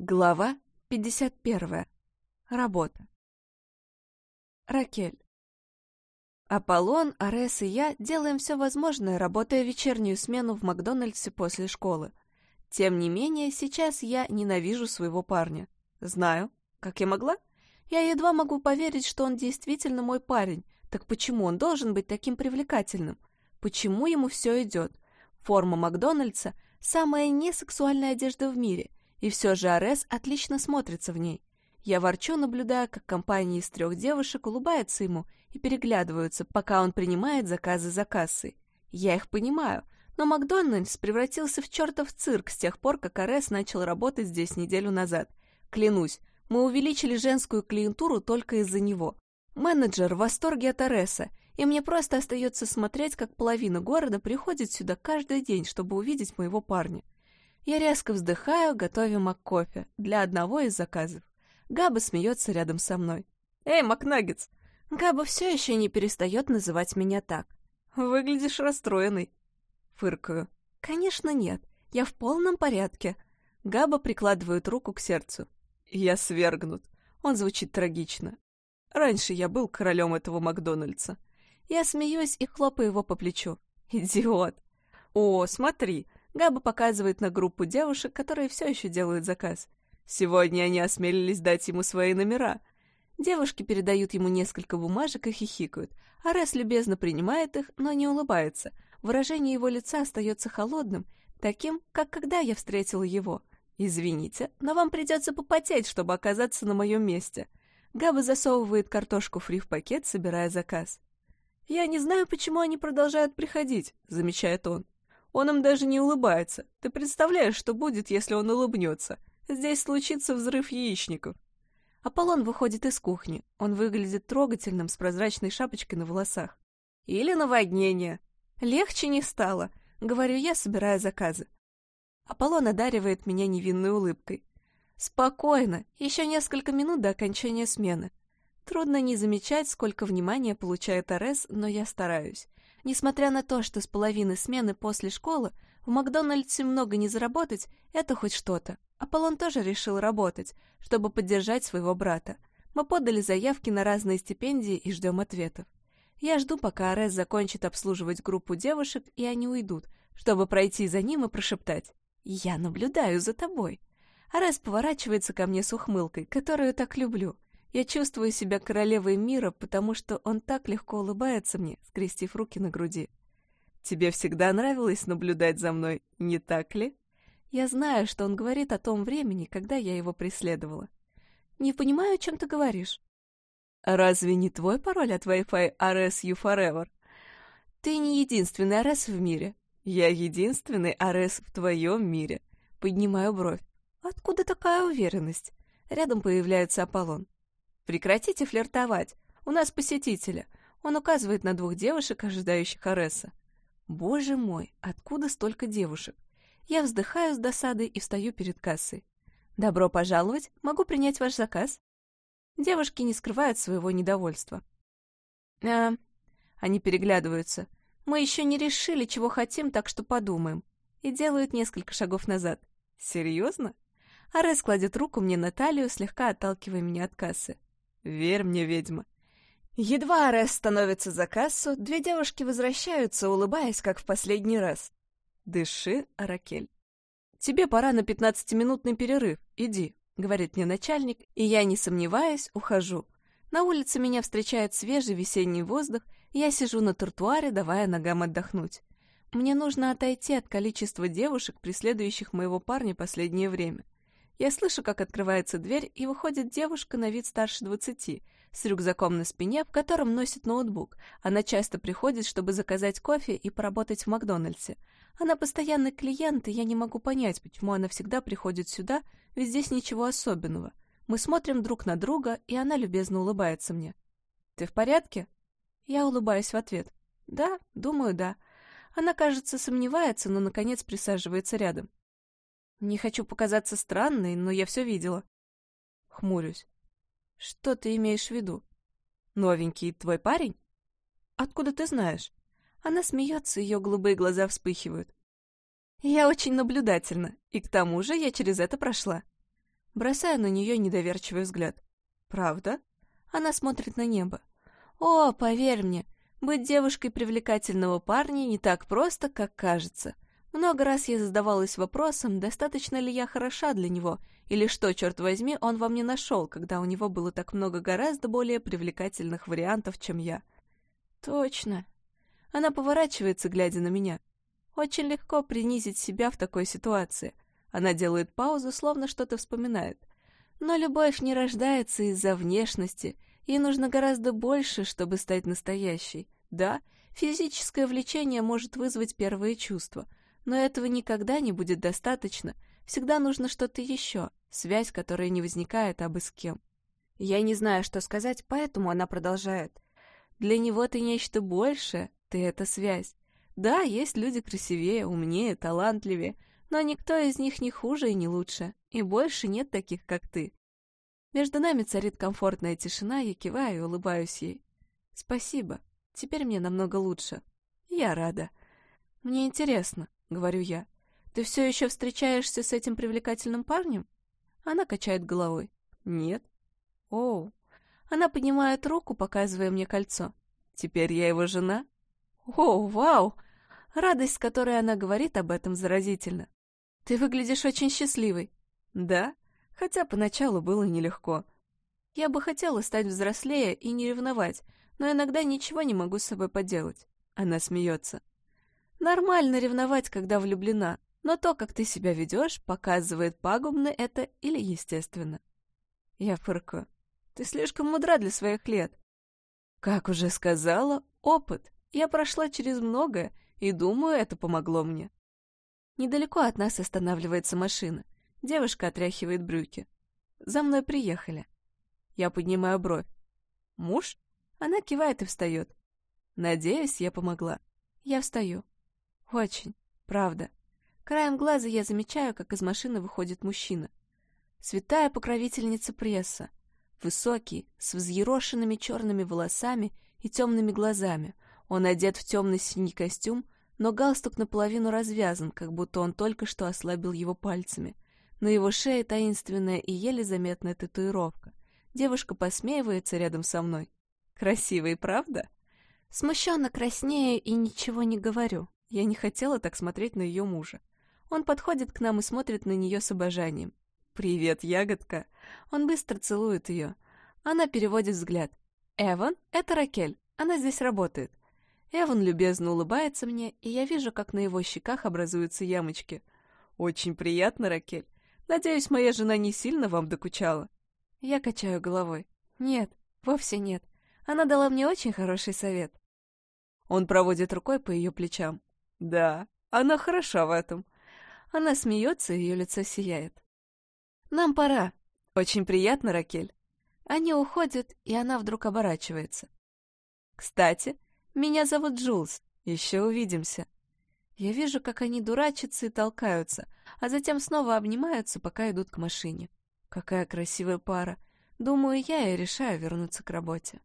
Глава 51. Работа. Ракель. Аполлон, Арес и я делаем все возможное, работая вечернюю смену в Макдональдсе после школы. Тем не менее, сейчас я ненавижу своего парня. Знаю. Как я могла? Я едва могу поверить, что он действительно мой парень. Так почему он должен быть таким привлекательным? Почему ему все идет? Форма Макдональдса – самая несексуальная одежда в мире – и все же Арес отлично смотрится в ней. Я ворчу, наблюдая, как компания из трех девушек улыбается ему и переглядываются, пока он принимает заказы за кассой. Я их понимаю, но Макдональдс превратился в чертов цирк с тех пор, как Арес начал работать здесь неделю назад. Клянусь, мы увеличили женскую клиентуру только из-за него. Менеджер в восторге от Ареса, и мне просто остается смотреть, как половина города приходит сюда каждый день, чтобы увидеть моего парня. Я резко вздыхаю, готовя МакКофе для одного из заказов. Габа смеется рядом со мной. «Эй, Макнаггетс!» Габа все еще не перестает называть меня так. «Выглядишь расстроенный». Фыркаю. «Конечно нет, я в полном порядке». Габа прикладывает руку к сердцу. «Я свергнут». Он звучит трагично. Раньше я был королем этого Макдональдса. Я смеюсь и хлопаю его по плечу. «Идиот!» «О, смотри, Габа показывает на группу девушек, которые все еще делают заказ. Сегодня они осмелились дать ему свои номера. Девушки передают ему несколько бумажек и хихикают. Арес любезно принимает их, но не улыбается. Выражение его лица остается холодным, таким, как когда я встретила его. «Извините, но вам придется попотеть, чтобы оказаться на моем месте». Габа засовывает картошку фри в пакет, собирая заказ. «Я не знаю, почему они продолжают приходить», — замечает он. Он им даже не улыбается. Ты представляешь, что будет, если он улыбнется? Здесь случится взрыв яичников. Аполлон выходит из кухни. Он выглядит трогательным, с прозрачной шапочкой на волосах. Или наводнение. Легче не стало, говорю я, собирая заказы. Аполлон одаривает меня невинной улыбкой. Спокойно, еще несколько минут до окончания смены. Трудно не замечать, сколько внимания получает Арес, но я стараюсь. Несмотря на то, что с половины смены после школы в Макдональдсе много не заработать, это хоть что-то. Аполлон тоже решил работать, чтобы поддержать своего брата. Мы подали заявки на разные стипендии и ждем ответов. Я жду, пока Арес закончит обслуживать группу девушек, и они уйдут, чтобы пройти за ним и прошептать «Я наблюдаю за тобой». Арес поворачивается ко мне с ухмылкой, которую так люблю — я чувствую себя королевой мира, потому что он так легко улыбается мне, скрестив руки на груди. Тебе всегда нравилось наблюдать за мной, не так ли? Я знаю, что он говорит о том времени, когда я его преследовала. Не понимаю, о чем ты говоришь. Разве не твой пароль от Wi-Fi RSU Forever? Ты не единственный RS в мире. Я единственный RS в твоем мире. Поднимаю бровь. Откуда такая уверенность? Рядом появляется Аполлон. «Прекратите флиртовать. У нас посетители». Он указывает на двух девушек, ожидающих Ареса. «Боже мой, откуда столько девушек?» Я вздыхаю с досадой и встаю перед кассой. «Добро пожаловать. Могу принять ваш заказ?» Девушки не скрывают своего недовольства. «А...» Они переглядываются. «Мы еще не решили, чего хотим, так что подумаем». И делают несколько шагов назад. «Серьезно?» Арес кладет руку мне на талию, слегка отталкивая меня от кассы. Верь мне, ведьма. Едва Арес становится за кассу, две девушки возвращаются, улыбаясь, как в последний раз. Дыши, Аракель. Тебе пора на пятнадцатиминутный перерыв. Иди, говорит мне начальник, и я, не сомневаясь, ухожу. На улице меня встречает свежий весенний воздух, и я сижу на тротуаре, давая ногам отдохнуть. Мне нужно отойти от количества девушек, преследующих моего парня последнее время. Я слышу, как открывается дверь, и выходит девушка на вид старше двадцати, с рюкзаком на спине, в котором носит ноутбук. Она часто приходит, чтобы заказать кофе и поработать в Макдональдсе. Она постоянный клиент, и я не могу понять, почему она всегда приходит сюда, ведь здесь ничего особенного. Мы смотрим друг на друга, и она любезно улыбается мне. «Ты в порядке?» Я улыбаюсь в ответ. «Да, думаю, да». Она, кажется, сомневается, но, наконец, присаживается рядом. Не хочу показаться странной, но я все видела. Хмурюсь. Что ты имеешь в виду? Новенький твой парень? Откуда ты знаешь? Она смеется, ее голубые глаза вспыхивают. Я очень наблюдательна, и к тому же я через это прошла. Бросаю на нее недоверчивый взгляд. «Правда?» Она смотрит на небо. «О, поверь мне, быть девушкой привлекательного парня не так просто, как кажется. Много раз я задавалась вопросом, достаточно ли я хороша для него, или что, черт возьми, он во мне нашел, когда у него было так много гораздо более привлекательных вариантов, чем я. Точно. Она поворачивается, глядя на меня. Очень легко принизить себя в такой ситуации. Она делает паузу, словно что-то вспоминает. Но любовь не рождается из-за внешности, ей нужно гораздо больше, чтобы стать настоящей. Да, физическое влечение может вызвать первые чувства, но этого никогда не будет достаточно, всегда нужно что-то еще, связь, которая не возникает абы с кем. Я не знаю, что сказать, поэтому она продолжает. Для него ты нечто большее, ты — это связь. Да, есть люди красивее, умнее, талантливее, но никто из них не хуже и не лучше, и больше нет таких, как ты. Между нами царит комфортная тишина, я киваю и улыбаюсь ей. Спасибо, теперь мне намного лучше. Я рада. Мне интересно, — говорю я. Ты все еще встречаешься с этим привлекательным парнем? Она качает головой. Нет. Оу. Она поднимает руку, показывая мне кольцо. Теперь я его жена? О, вау! Радость, с которой она говорит об этом, заразительна. Ты выглядишь очень счастливой. Да, хотя поначалу было нелегко. Я бы хотела стать взрослее и не ревновать, но иногда ничего не могу с собой поделать. Она смеется. Нормально ревновать, когда влюблена, но то, как ты себя ведешь, показывает, пагубно это или естественно. Я фыркаю. Ты слишком мудра для своих лет. Как уже сказала, опыт. Я прошла через многое, и думаю, это помогло мне. Недалеко от нас останавливается машина. Девушка отряхивает брюки. За мной приехали. Я поднимаю бровь. Муж? Она кивает и встает. Надеюсь, я помогла. Я встаю. Очень, правда. Краем глаза я замечаю, как из машины выходит мужчина. Святая покровительница пресса. Высокий, с взъерошенными черными волосами и темными глазами. Он одет в темный синий костюм, но галстук наполовину развязан, как будто он только что ослабил его пальцами. На его шее таинственная и еле заметная татуировка. Девушка посмеивается рядом со мной. Красивый, правда? Смущенно краснею и ничего не говорю. Я не хотела так смотреть на ее мужа. Он подходит к нам и смотрит на нее с обожанием. «Привет, ягодка!» Он быстро целует ее. Она переводит взгляд. «Эван, это Ракель. Она здесь работает». Эван любезно улыбается мне, и я вижу, как на его щеках образуются ямочки. «Очень приятно, Ракель. Надеюсь, моя жена не сильно вам докучала?» Я качаю головой. «Нет, вовсе нет. Она дала мне очень хороший совет». Он проводит рукой по ее плечам. «Да, она хороша в этом». Она смеется, ее лицо сияет. «Нам пора. Очень приятно, Ракель». Они уходят, и она вдруг оборачивается. «Кстати, меня зовут Джулс. Еще увидимся». Я вижу, как они дурачатся и толкаются, а затем снова обнимаются, пока идут к машине. Какая красивая пара. Думаю, я и решаю вернуться к работе.